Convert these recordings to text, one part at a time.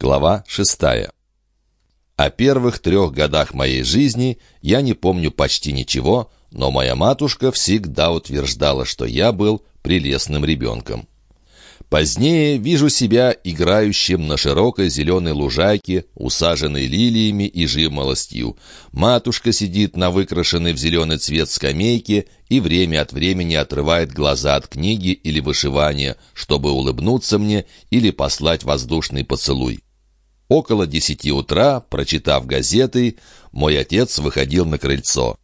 Глава шестая. О первых трех годах моей жизни я не помню почти ничего, но моя матушка всегда утверждала, что я был прелестным ребенком. Позднее вижу себя играющим на широкой зеленой лужайке, усаженной лилиями и жимолостью. Матушка сидит на выкрашенной в зеленый цвет скамейке и время от времени отрывает глаза от книги или вышивания, чтобы улыбнуться мне или послать воздушный поцелуй. Около десяти утра, прочитав газеты, мой отец выходил на крыльцо.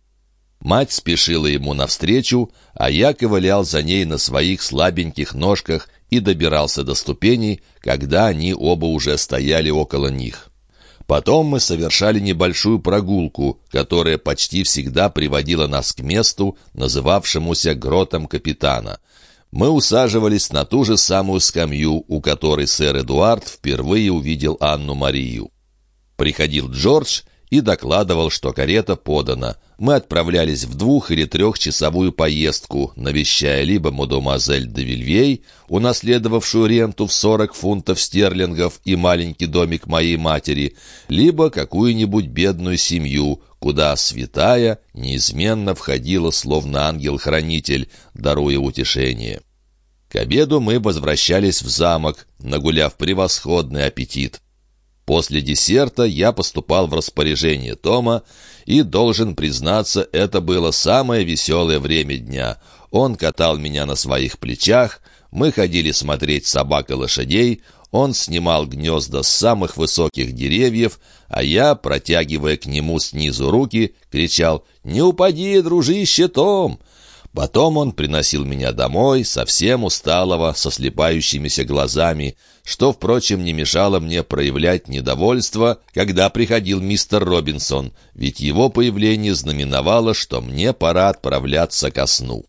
Мать спешила ему навстречу, а я ковылял за ней на своих слабеньких ножках и добирался до ступеней, когда они оба уже стояли около них. Потом мы совершали небольшую прогулку, которая почти всегда приводила нас к месту, называвшемуся Гротом Капитана — мы усаживались на ту же самую скамью, у которой сэр Эдуард впервые увидел Анну-Марию. Приходил Джордж и докладывал, что карета подана. Мы отправлялись в двух- или трехчасовую поездку, навещая либо мадемуазель де Вильвей, унаследовавшую ренту в 40 фунтов стерлингов и маленький домик моей матери, либо какую-нибудь бедную семью, куда святая неизменно входила словно ангел-хранитель, даруя утешение. К обеду мы возвращались в замок, нагуляв превосходный аппетит. После десерта я поступал в распоряжение Тома, и, должен признаться, это было самое веселое время дня. Он катал меня на своих плечах, мы ходили смотреть собак и лошадей, он снимал гнезда с самых высоких деревьев, а я, протягивая к нему снизу руки, кричал «Не упади, дружище Том!» Потом он приносил меня домой, совсем усталого, со слепающимися глазами, что, впрочем, не мешало мне проявлять недовольство, когда приходил мистер Робинсон, ведь его появление знаменовало, что мне пора отправляться ко сну.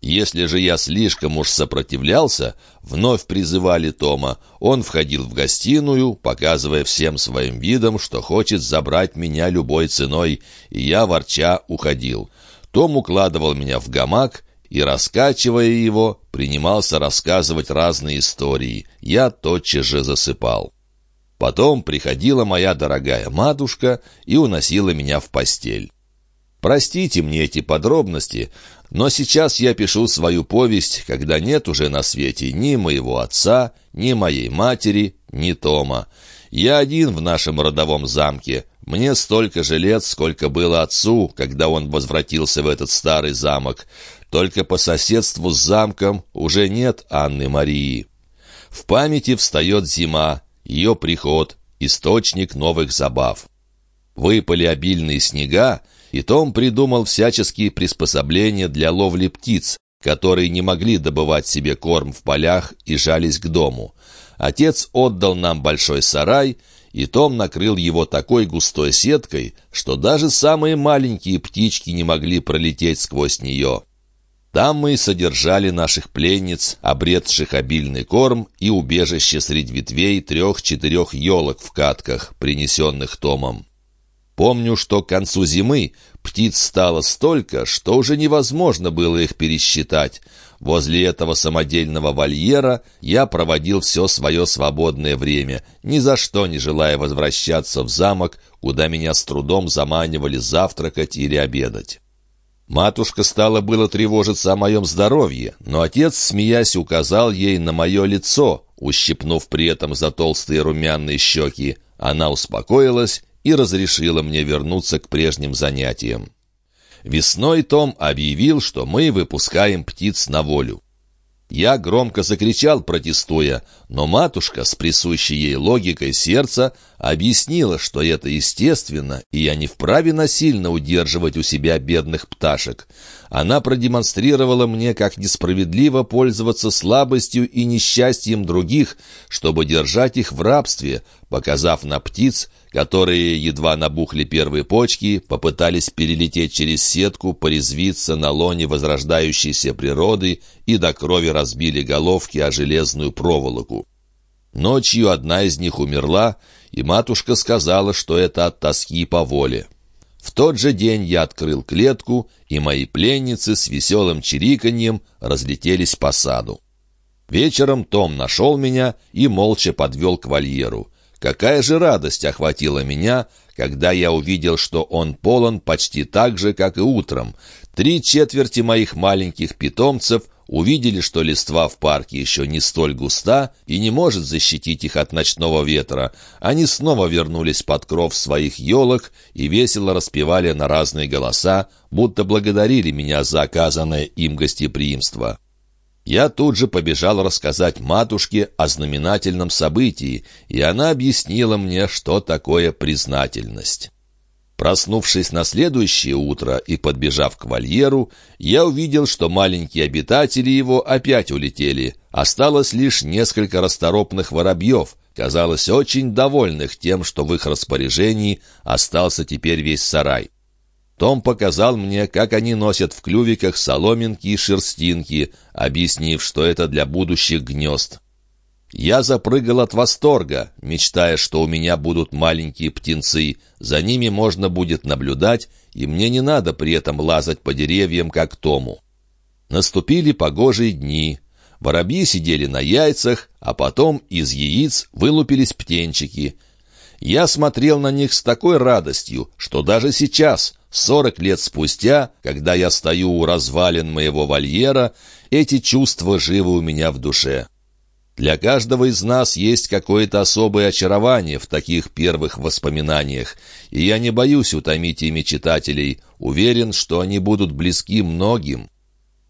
Если же я слишком уж сопротивлялся, вновь призывали Тома. Он входил в гостиную, показывая всем своим видом, что хочет забрать меня любой ценой, и я, ворча, уходил. Том укладывал меня в гамак и, раскачивая его, принимался рассказывать разные истории. Я тотчас же засыпал. Потом приходила моя дорогая матушка и уносила меня в постель. Простите мне эти подробности, но сейчас я пишу свою повесть, когда нет уже на свете ни моего отца, ни моей матери, ни Тома. Я один в нашем родовом замке, мне столько же лет, сколько было отцу, когда он возвратился в этот старый замок. Только по соседству с замком уже нет Анны Марии. В памяти встает зима, ее приход, источник новых забав. Выпали обильные снега, и Том придумал всяческие приспособления для ловли птиц, которые не могли добывать себе корм в полях и жались к дому. Отец отдал нам большой сарай, и Том накрыл его такой густой сеткой, что даже самые маленькие птички не могли пролететь сквозь нее. Там мы содержали наших пленниц, обретших обильный корм и убежище среди ветвей трех-четырех елок в катках, принесенных Томом. Помню, что к концу зимы птиц стало столько, что уже невозможно было их пересчитать. Возле этого самодельного вольера я проводил все свое свободное время, ни за что не желая возвращаться в замок, куда меня с трудом заманивали завтракать или обедать. Матушка стала было тревожиться о моем здоровье, но отец, смеясь, указал ей на мое лицо, ущипнув при этом за толстые румяные щеки. Она успокоилась и разрешила мне вернуться к прежним занятиям. Весной Том объявил, что мы выпускаем птиц на волю. Я громко закричал, протестуя, но матушка с присущей ей логикой сердца объяснила, что это естественно, и я не вправе насильно удерживать у себя бедных пташек. Она продемонстрировала мне, как несправедливо пользоваться слабостью и несчастьем других, чтобы держать их в рабстве, показав на птиц, которые, едва набухли первые почки, попытались перелететь через сетку, порезвиться на лоне возрождающейся природы и до крови разбили головки о железную проволоку. Ночью одна из них умерла, и матушка сказала, что это от тоски по воле. В тот же день я открыл клетку, и мои пленницы с веселым чириканьем разлетелись по саду. Вечером Том нашел меня и молча подвел к вольеру. Какая же радость охватила меня, когда я увидел, что он полон почти так же, как и утром. Три четверти моих маленьких питомцев увидели, что листва в парке еще не столь густа и не может защитить их от ночного ветра. Они снова вернулись под кров своих елок и весело распевали на разные голоса, будто благодарили меня за оказанное им гостеприимство. Я тут же побежал рассказать матушке о знаменательном событии, и она объяснила мне, что такое признательность. Проснувшись на следующее утро и подбежав к вольеру, я увидел, что маленькие обитатели его опять улетели. Осталось лишь несколько расторопных воробьев, казалось, очень довольных тем, что в их распоряжении остался теперь весь сарай. Том показал мне, как они носят в клювиках соломинки и шерстинки, объяснив, что это для будущих гнезд. Я запрыгал от восторга, мечтая, что у меня будут маленькие птенцы. За ними можно будет наблюдать, и мне не надо при этом лазать по деревьям, как Тому. Наступили погожие дни. Воробьи сидели на яйцах, а потом из яиц вылупились птенчики. Я смотрел на них с такой радостью, что даже сейчас, сорок лет спустя, когда я стою у развалин моего вольера, эти чувства живы у меня в душе. Для каждого из нас есть какое-то особое очарование в таких первых воспоминаниях, и я не боюсь утомить ими читателей, уверен, что они будут близки многим.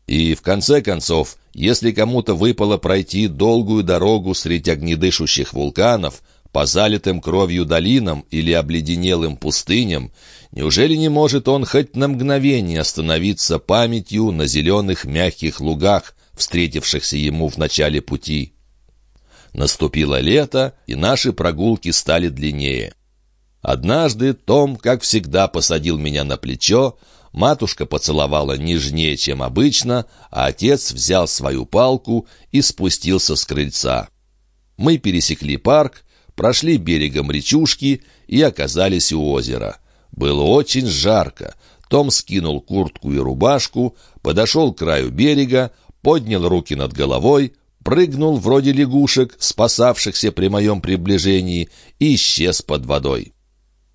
И, в конце концов, если кому-то выпало пройти долгую дорогу среди огнедышущих вулканов, по залитым кровью долинам или обледенелым пустыням, неужели не может он хоть на мгновение остановиться памятью на зеленых мягких лугах, встретившихся ему в начале пути? Наступило лето, и наши прогулки стали длиннее. Однажды Том, как всегда, посадил меня на плечо, матушка поцеловала нежнее, чем обычно, а отец взял свою палку и спустился с крыльца. Мы пересекли парк, прошли берегом речушки и оказались у озера. Было очень жарко. Том скинул куртку и рубашку, подошел к краю берега, поднял руки над головой, прыгнул вроде лягушек, спасавшихся при моем приближении, и исчез под водой.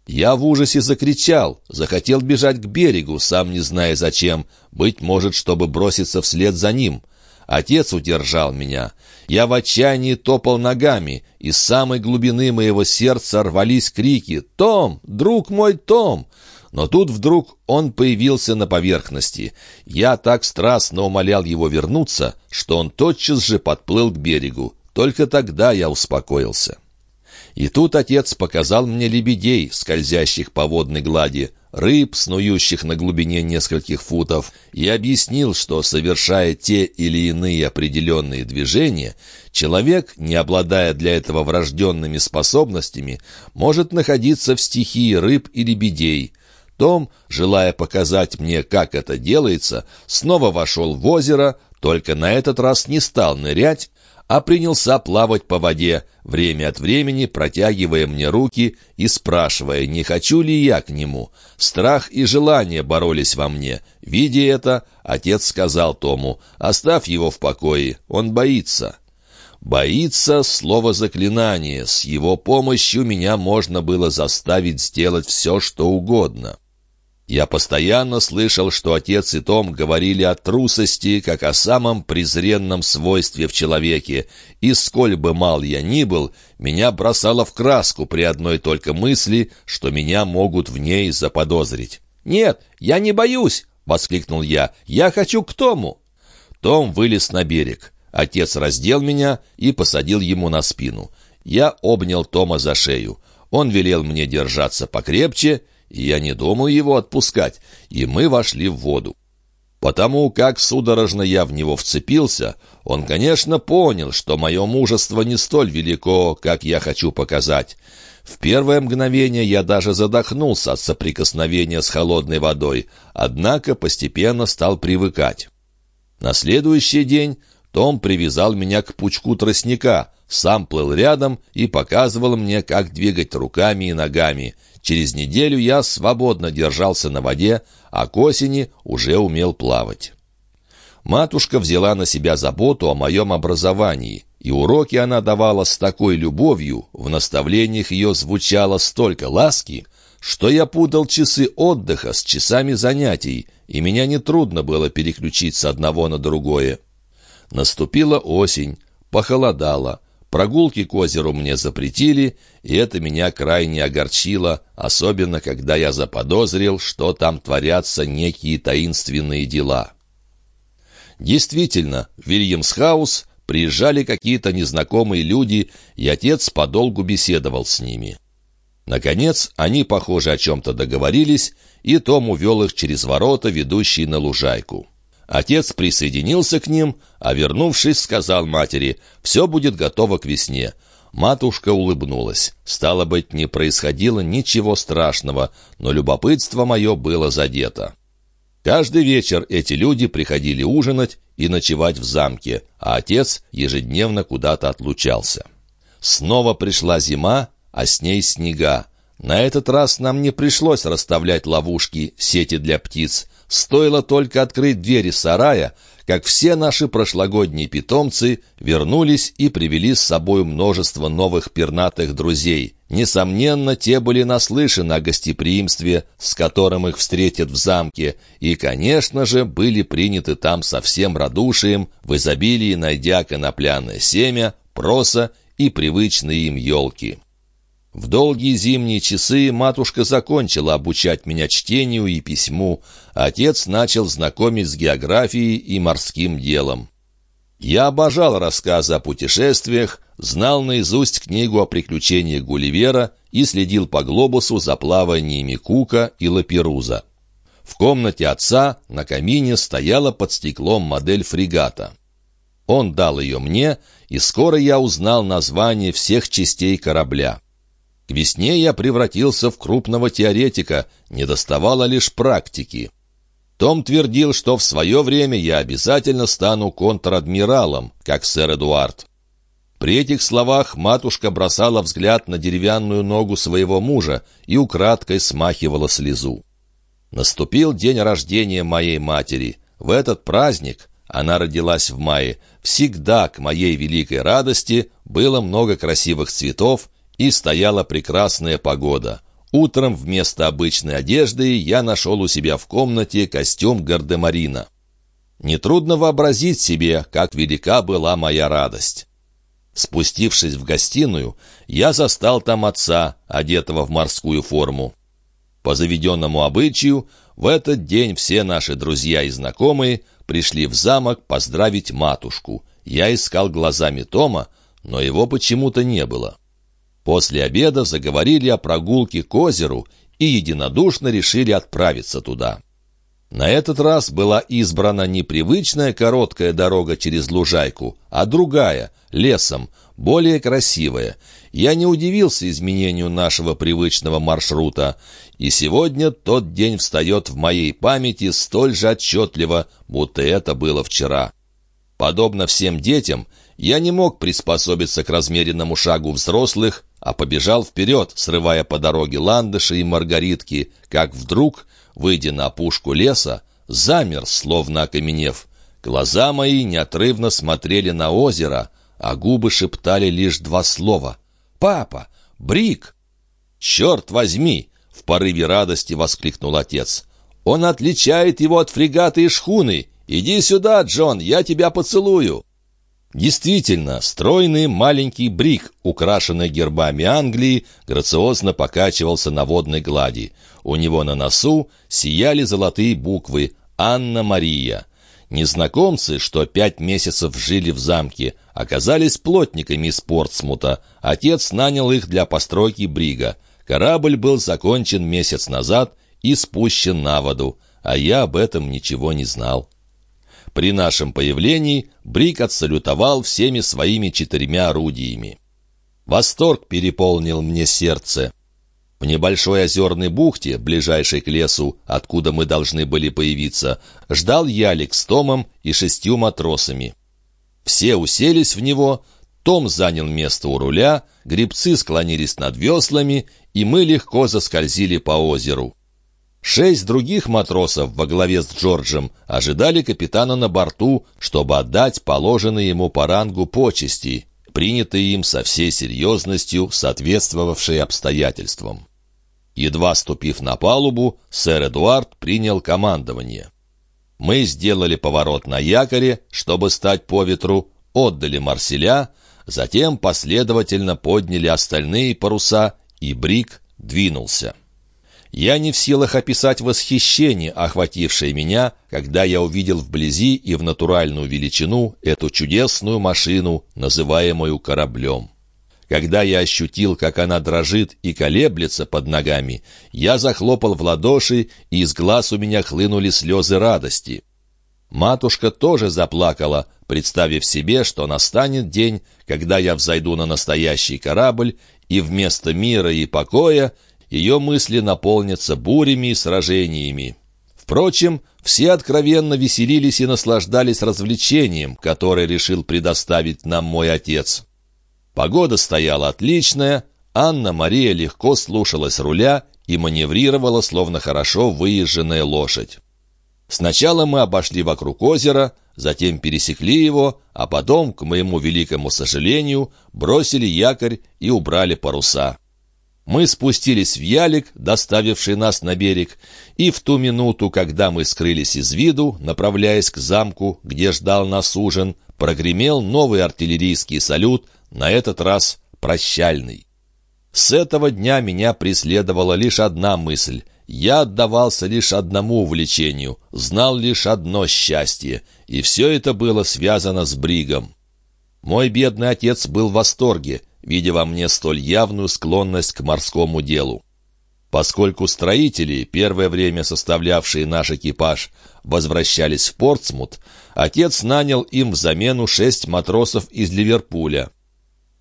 Я в ужасе закричал, захотел бежать к берегу, сам не зная зачем, быть может, чтобы броситься вслед за ним. Отец удержал меня. Я в отчаянии топал ногами, из самой глубины моего сердца рвались крики «Том! Друг мой Том!» Но тут вдруг он появился на поверхности. Я так страстно умолял его вернуться, что он тотчас же подплыл к берегу. Только тогда я успокоился. И тут отец показал мне лебедей, скользящих по водной глади, рыб, снующих на глубине нескольких футов, и объяснил, что, совершая те или иные определенные движения, человек, не обладая для этого врожденными способностями, может находиться в стихии рыб и лебедей, том, желая показать мне, как это делается, снова вошел в озеро, только на этот раз не стал нырять, а принялся плавать по воде, время от времени протягивая мне руки и спрашивая, не хочу ли я к нему. Страх и желание боролись во мне. Видя это, отец сказал Тому, «Оставь его в покое, он боится». «Боится» — слово заклинание, с его помощью меня можно было заставить сделать все, что угодно. Я постоянно слышал, что отец и Том говорили о трусости, как о самом презренном свойстве в человеке, и сколь бы мал я ни был, меня бросало в краску при одной только мысли, что меня могут в ней заподозрить. «Нет, я не боюсь!» — воскликнул я. «Я хочу к Тому!» Том вылез на берег. Отец раздел меня и посадил ему на спину. Я обнял Тома за шею. Он велел мне держаться покрепче — я не думал его отпускать, и мы вошли в воду. Потому как судорожно я в него вцепился, он, конечно, понял, что мое мужество не столь велико, как я хочу показать. В первое мгновение я даже задохнулся от соприкосновения с холодной водой, однако постепенно стал привыкать. На следующий день том привязал меня к пучку тростника, сам плыл рядом и показывал мне, как двигать руками и ногами — Через неделю я свободно держался на воде, а к осени уже умел плавать. Матушка взяла на себя заботу о моем образовании. и уроки она давала с такой любовью, в наставлениях ее звучало столько ласки, что я путал часы отдыха с часами занятий, и меня нетрудно было переключить с одного на другое. Наступила осень, похолодало, прогулки к озеру мне запретили, и это меня крайне огорчило, особенно когда я заподозрил, что там творятся некие таинственные дела. Действительно, в Вильямсхаус приезжали какие-то незнакомые люди, и отец подолгу беседовал с ними. Наконец, они, похоже, о чем-то договорились, и Том увел их через ворота, ведущие на лужайку. Отец присоединился к ним, а вернувшись, сказал матери, «Все будет готово к весне». Матушка улыбнулась. Стало быть, не происходило ничего страшного, но любопытство мое было задето. Каждый вечер эти люди приходили ужинать и ночевать в замке, а отец ежедневно куда-то отлучался. Снова пришла зима, а с ней снега. На этот раз нам не пришлось расставлять ловушки, сети для птиц. Стоило только открыть двери сарая, как все наши прошлогодние питомцы вернулись и привели с собой множество новых пернатых друзей. Несомненно, те были наслышаны о гостеприимстве, с которым их встретят в замке, и, конечно же, были приняты там со всем радушием, в изобилии найдя конопляное семя, проса и привычные им елки. В долгие зимние часы матушка закончила обучать меня чтению и письму, а отец начал знакомить с географией и морским делом. Я обожал рассказы о путешествиях, знал наизусть книгу о приключениях Гулливера и следил по глобусу за плаваниями Кука и Лаперуза. В комнате отца на камине стояла под стеклом модель фрегата. Он дал ее мне, и скоро я узнал название всех частей корабля. К весне я превратился в крупного теоретика, не доставало лишь практики. Том твердил, что в свое время я обязательно стану контр-адмиралом, как сэр Эдуард. При этих словах матушка бросала взгляд на деревянную ногу своего мужа и украдкой смахивала слезу. Наступил день рождения моей матери. В этот праздник, она родилась в мае, всегда, к моей великой радости, было много красивых цветов, и стояла прекрасная погода. Утром вместо обычной одежды я нашел у себя в комнате костюм гардемарина. Нетрудно вообразить себе, как велика была моя радость. Спустившись в гостиную, я застал там отца, одетого в морскую форму. По заведенному обычаю, в этот день все наши друзья и знакомые пришли в замок поздравить матушку. Я искал глазами Тома, но его почему-то не было. После обеда заговорили о прогулке к озеру и единодушно решили отправиться туда. На этот раз была избрана не привычная короткая дорога через лужайку, а другая, лесом, более красивая. Я не удивился изменению нашего привычного маршрута, и сегодня тот день встает в моей памяти столь же отчетливо, будто это было вчера. Подобно всем детям, я не мог приспособиться к размеренному шагу взрослых, а побежал вперед, срывая по дороге ландыши и маргаритки, как вдруг, выйдя на опушку леса, замер, словно окаменев. Глаза мои неотрывно смотрели на озеро, а губы шептали лишь два слова. «Папа! Брик!» «Черт возьми!» — в порыве радости воскликнул отец. «Он отличает его от фрегата и шхуны! Иди сюда, Джон, я тебя поцелую!» Действительно, стройный маленький брик, украшенный гербами Англии, грациозно покачивался на водной глади. У него на носу сияли золотые буквы «Анна-Мария». Незнакомцы, что пять месяцев жили в замке, оказались плотниками из Портсмута. Отец нанял их для постройки брига. Корабль был закончен месяц назад и спущен на воду, а я об этом ничего не знал. При нашем появлении Брик отсалютовал всеми своими четырьмя орудиями. Восторг переполнил мне сердце. В небольшой озерной бухте, ближайшей к лесу, откуда мы должны были появиться, ждал ялик с Томом и шестью матросами. Все уселись в него, том занял место у руля, гребцы склонились над веслами, и мы легко заскользили по озеру. Шесть других матросов во главе с Джорджем ожидали капитана на борту, чтобы отдать положенные ему по рангу почести. принятые им со всей серьезностью, соответствовавшей обстоятельствам. Едва ступив на палубу, сэр Эдуард принял командование. Мы сделали поворот на якоре, чтобы стать по ветру, отдали Марселя, затем последовательно подняли остальные паруса, и Брик двинулся. Я не в силах описать восхищение, охватившее меня, когда я увидел вблизи и в натуральную величину эту чудесную машину, называемую кораблем. Когда я ощутил, как она дрожит и колеблется под ногами, я захлопал в ладоши, и из глаз у меня хлынули слезы радости. Матушка тоже заплакала, представив себе, что настанет день, когда я взойду на настоящий корабль, и вместо мира и покоя ее мысли наполнятся бурями и сражениями. Впрочем, все откровенно веселились и наслаждались развлечением, которое решил предоставить нам мой отец. Погода стояла отличная, Анна-Мария легко слушалась руля и маневрировала, словно хорошо выезженная лошадь. Сначала мы обошли вокруг озера, затем пересекли его, а потом, к моему великому сожалению, бросили якорь и убрали паруса. Мы спустились в ялик, доставивший нас на берег, и в ту минуту, когда мы скрылись из виду, направляясь к замку, где ждал нас ужин, прогремел новый артиллерийский салют, на этот раз прощальный. С этого дня меня преследовала лишь одна мысль. Я отдавался лишь одному увлечению, знал лишь одно счастье, и все это было связано с Бригом. Мой бедный отец был в восторге, видя во мне столь явную склонность к морскому делу. Поскольку строители, первое время составлявшие наш экипаж, возвращались в Портсмут, отец нанял им в замену шесть матросов из Ливерпуля.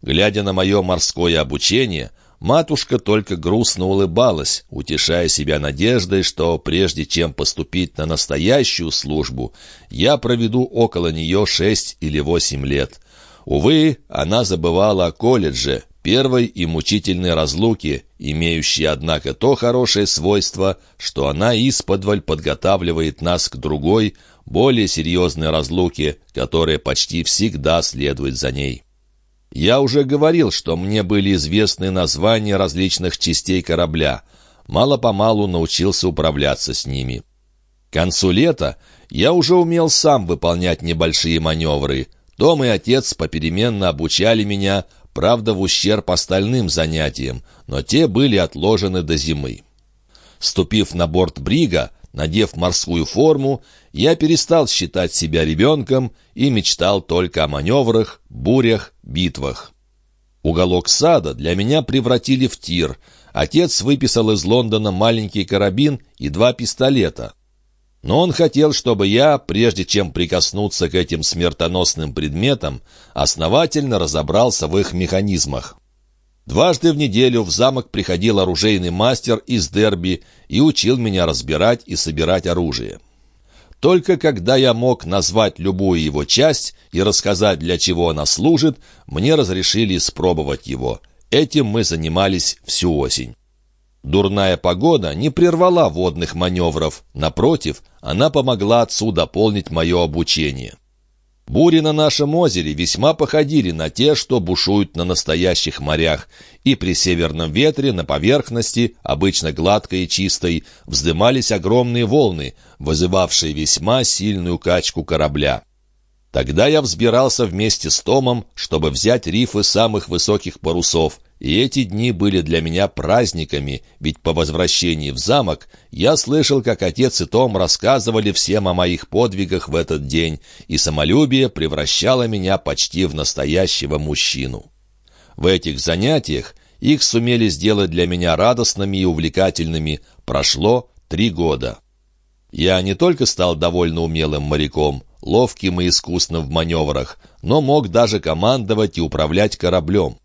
Глядя на мое морское обучение, матушка только грустно улыбалась, утешая себя надеждой, что прежде чем поступить на настоящую службу, я проведу около нее шесть или восемь лет. Увы, она забывала о колледже, первой и мучительной разлуке, имеющей, однако, то хорошее свойство, что она исподволь подготавливает нас к другой, более серьезной разлуке, которая почти всегда следует за ней. Я уже говорил, что мне были известны названия различных частей корабля. Мало-помалу научился управляться с ними. К концу лета я уже умел сам выполнять небольшие маневры. Том и отец попеременно обучали меня, правда, в ущерб остальным занятиям, но те были отложены до зимы. Ступив на борт брига, надев морскую форму, я перестал считать себя ребенком и мечтал только о маневрах, бурях, битвах. Уголок сада для меня превратили в тир. Отец выписал из Лондона маленький карабин и два пистолета. Но он хотел, чтобы я, прежде чем прикоснуться к этим смертоносным предметам, основательно разобрался в их механизмах. Дважды в неделю в замок приходил оружейный мастер из Дерби и учил меня разбирать и собирать оружие. Только когда я мог назвать любую его часть и рассказать, для чего она служит, мне разрешили испробовать его. Этим мы занимались всю осень. Дурная погода не прервала водных маневров. Напротив, она помогла отцу дополнить мое обучение. Бури на нашем озере весьма походили на те, что бушуют на настоящих морях, и при северном ветре на поверхности, обычно гладкой и чистой, вздымались огромные волны, вызывавшие весьма сильную качку корабля. Тогда я взбирался вместе с Томом, чтобы взять рифы самых высоких парусов, и эти дни были для меня праздниками, ведь по возвращении в замок я слышал, как отец и Том рассказывали всем о моих подвигах в этот день, и самолюбие превращало меня почти в настоящего мужчину. В этих занятиях их сумели сделать для меня радостными и увлекательными. Прошло три года. Я не только стал довольно умелым моряком, ловким и искусным в маневрах, но мог даже командовать и управлять кораблем.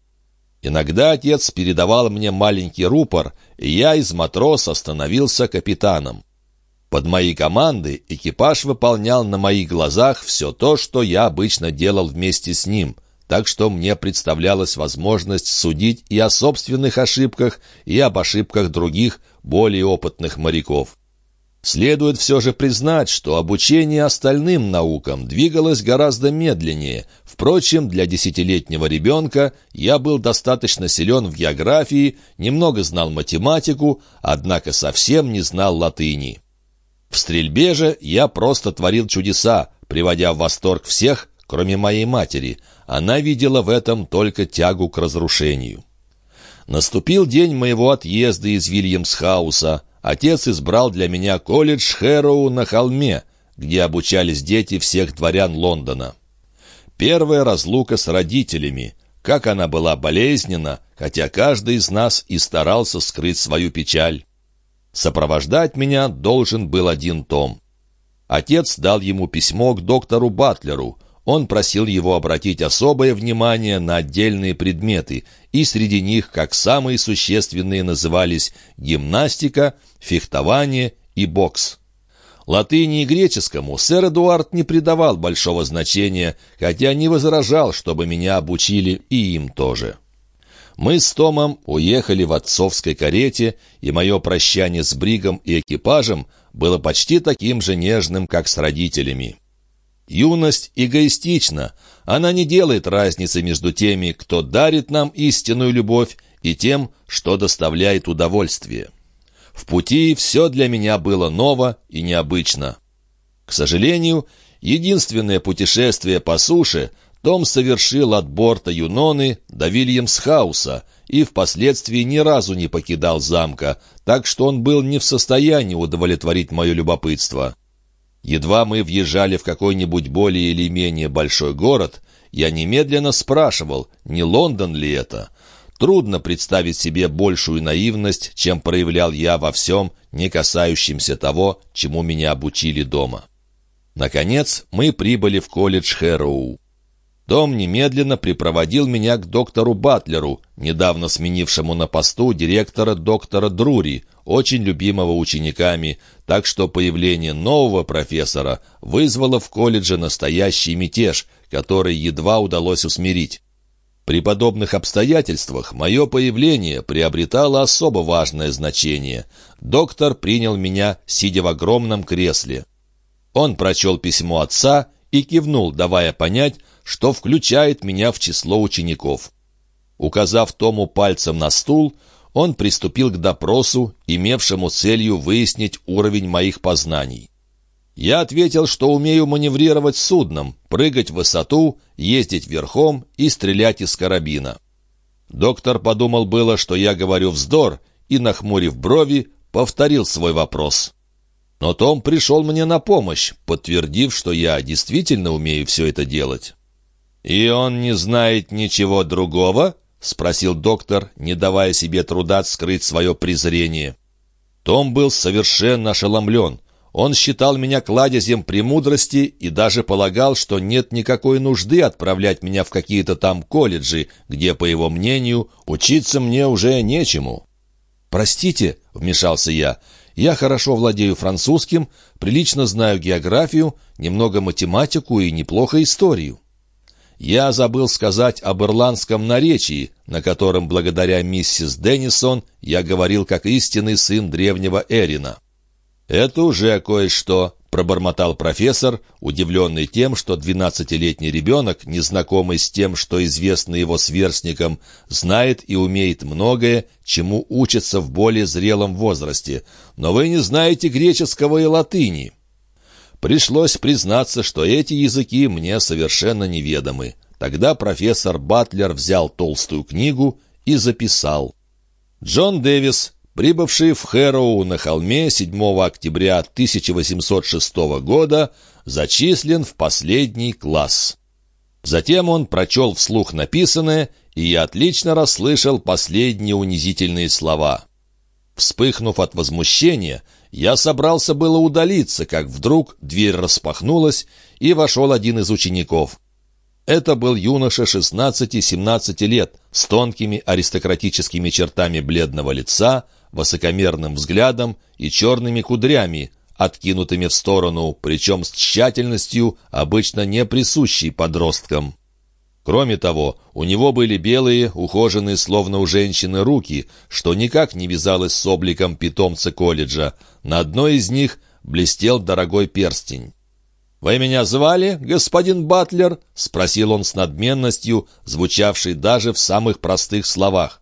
Иногда отец передавал мне маленький рупор, и я из матроса становился капитаном. Под мои команды экипаж выполнял на моих глазах все то, что я обычно делал вместе с ним, так что мне представлялась возможность судить и о собственных ошибках, и об ошибках других, более опытных моряков. Следует все же признать, что обучение остальным наукам двигалось гораздо медленнее. Впрочем, для десятилетнего ребенка я был достаточно силен в географии, немного знал математику, однако совсем не знал латыни. В стрельбе же я просто творил чудеса, приводя в восторг всех, кроме моей матери. Она видела в этом только тягу к разрушению. Наступил день моего отъезда из Вильямсхауса. Отец избрал для меня колледж Хэроу на холме, где обучались дети всех дворян Лондона. Первая разлука с родителями. Как она была болезненна, хотя каждый из нас и старался скрыть свою печаль. Сопровождать меня должен был один Том. Отец дал ему письмо к доктору Батлеру. Он просил его обратить особое внимание на отдельные предметы, и среди них, как самые существенные, назывались гимнастика, фехтование и бокс. Латыни и греческому сэр Эдуард не придавал большого значения, хотя не возражал, чтобы меня обучили и им тоже. Мы с Томом уехали в отцовской карете, и мое прощание с Бригом и экипажем было почти таким же нежным, как с родителями. Юность эгоистична. Она не делает разницы между теми, кто дарит нам истинную любовь, и тем, что доставляет удовольствие. В пути все для меня было ново и необычно. К сожалению, единственное путешествие по суше том совершил от борта Юноны до Вильямсхауса и впоследствии ни разу не покидал замка, так что он был не в состоянии удовлетворить мое любопытство. Едва мы въезжали в какой-нибудь более или менее большой город, я немедленно спрашивал, не Лондон ли это. Трудно представить себе большую наивность, чем проявлял я во всем, не касающемся того, чему меня обучили дома. Наконец, мы прибыли в колледж Хэроу. Том немедленно припроводил меня к доктору Батлеру, недавно сменившему на посту директора доктора Друри, очень любимого учениками, так что появление нового профессора вызвало в колледже настоящий мятеж, который едва удалось усмирить. При подобных обстоятельствах мое появление приобретало особо важное значение. Доктор принял меня, сидя в огромном кресле. Он прочел письмо отца и кивнул, давая понять, что включает меня в число учеников. Указав Тому пальцем на стул, он приступил к допросу, имевшему целью выяснить уровень моих познаний. Я ответил, что умею маневрировать судном, прыгать в высоту, ездить верхом и стрелять из карабина. Доктор подумал было, что я говорю вздор, и, нахмурив брови, повторил свой вопрос. Но Том пришел мне на помощь, подтвердив, что я действительно умею все это делать. «И он не знает ничего другого?» — спросил доктор, не давая себе труда скрыть свое презрение. Том был совершенно ошеломлен. Он считал меня кладезем премудрости и даже полагал, что нет никакой нужды отправлять меня в какие-то там колледжи, где, по его мнению, учиться мне уже нечему. «Простите», — вмешался я, — «я хорошо владею французским, прилично знаю географию, немного математику и неплохо историю». Я забыл сказать об ирландском наречии, на котором, благодаря миссис Деннисон, я говорил как истинный сын древнего Эрина. «Это уже кое-что», — пробормотал профессор, удивленный тем, что двенадцатилетний ребенок, незнакомый с тем, что известно его сверстникам, знает и умеет многое, чему учится в более зрелом возрасте. Но вы не знаете греческого и латыни. Пришлось признаться, что эти языки мне совершенно неведомы. Тогда профессор Батлер взял толстую книгу и записал. Джон Дэвис, прибывший в Хэроу на холме 7 октября 1806 года, зачислен в последний класс. Затем он прочел вслух написанное, и я отлично расслышал последние унизительные слова. Вспыхнув от возмущения, я собрался было удалиться, как вдруг дверь распахнулась, и вошел один из учеников. Это был юноша 16-17 лет, с тонкими аристократическими чертами бледного лица, высокомерным взглядом и черными кудрями, откинутыми в сторону, причем с тщательностью, обычно не присущей подросткам. Кроме того, у него были белые, ухоженные, словно у женщины, руки, что никак не вязалось с обликом питомца колледжа. На одной из них блестел дорогой перстень. «Вы меня звали, господин Батлер?» — спросил он с надменностью, звучавшей даже в самых простых словах.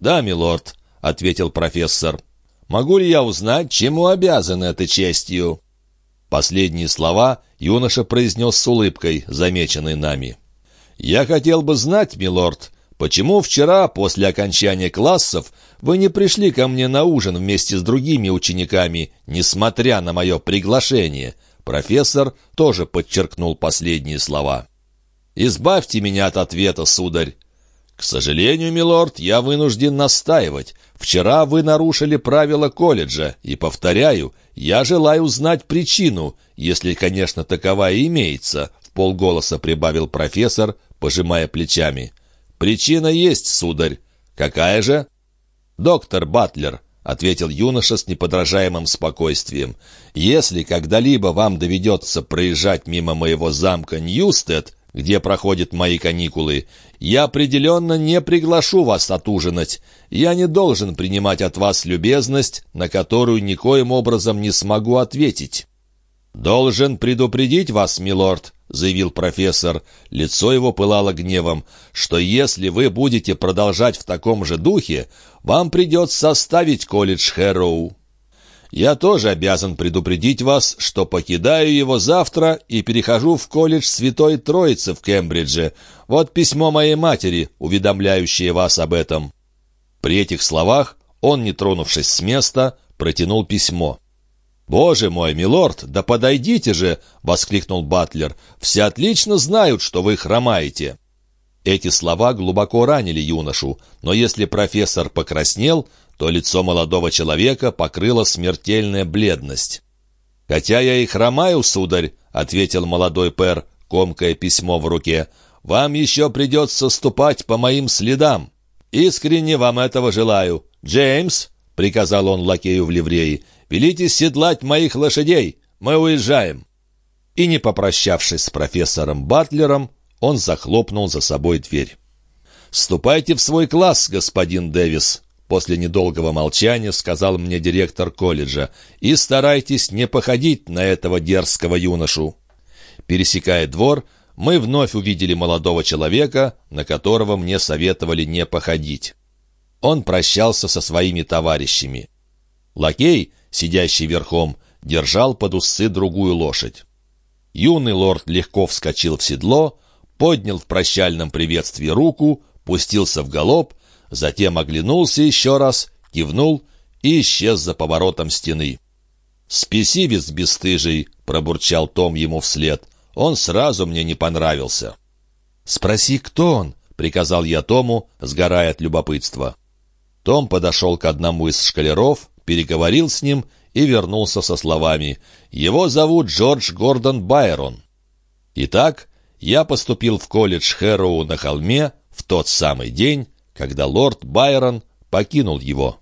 «Да, милорд», — ответил профессор. «Могу ли я узнать, чему обязан этой честью?» Последние слова юноша произнес с улыбкой, замеченной нами. «Я хотел бы знать, милорд, почему вчера, после окончания классов, вы не пришли ко мне на ужин вместе с другими учениками, несмотря на мое приглашение?» Профессор тоже подчеркнул последние слова. «Избавьте меня от ответа, сударь. «К сожалению, милорд, я вынужден настаивать. Вчера вы нарушили правила колледжа, и, повторяю, я желаю узнать причину, если, конечно, таковая имеется», — в полголоса прибавил профессор, пожимая плечами. «Причина есть, сударь. Какая же?» «Доктор Батлер, — ответил юноша с неподражаемым спокойствием. «Если когда-либо вам доведется проезжать мимо моего замка Ньюстед, где проходят мои каникулы, я определенно не приглашу вас отужинать. Я не должен принимать от вас любезность, на которую никоим образом не смогу ответить». «Должен предупредить вас, милорд», — заявил профессор, лицо его пылало гневом, «что если вы будете продолжать в таком же духе, вам придется оставить колледж Хэроу». «Я тоже обязан предупредить вас, что покидаю его завтра и перехожу в колледж Святой Троицы в Кембридже. Вот письмо моей матери, уведомляющее вас об этом». При этих словах он, не тронувшись с места, протянул письмо. «Боже мой, милорд, да подойдите же!» — воскликнул Батлер. «Все отлично знают, что вы хромаете». Эти слова глубоко ранили юношу, но если профессор покраснел, то лицо молодого человека покрыла смертельная бледность. «Хотя я и хромаю, сударь», — ответил молодой пэр, комкая письмо в руке, — «вам еще придется ступать по моим следам. Искренне вам этого желаю. Джеймс», — приказал он лакею в ливреи, — Велите седлать моих лошадей! Мы уезжаем!» И не попрощавшись с профессором Батлером, он захлопнул за собой дверь. «Ступайте в свой класс, господин Дэвис», — после недолгого молчания сказал мне директор колледжа, «и старайтесь не походить на этого дерзкого юношу». Пересекая двор, мы вновь увидели молодого человека, на которого мне советовали не походить. Он прощался со своими товарищами. Лакей, сидящий верхом, держал под усы другую лошадь. Юный лорд легко вскочил в седло, поднял в прощальном приветствии руку, пустился в галоп, затем оглянулся еще раз, кивнул и исчез за поворотом стены. «Спесивец бесстыжий!» — пробурчал Том ему вслед. «Он сразу мне не понравился». «Спроси, кто он?» — приказал я Тому, сгорая от любопытства. Том подошел к одному из шкалеров, переговорил с ним и вернулся со словами «Его зовут Джордж Гордон Байрон». Итак, я поступил в колледж Хэроу на холме в тот самый день, когда лорд Байрон покинул его.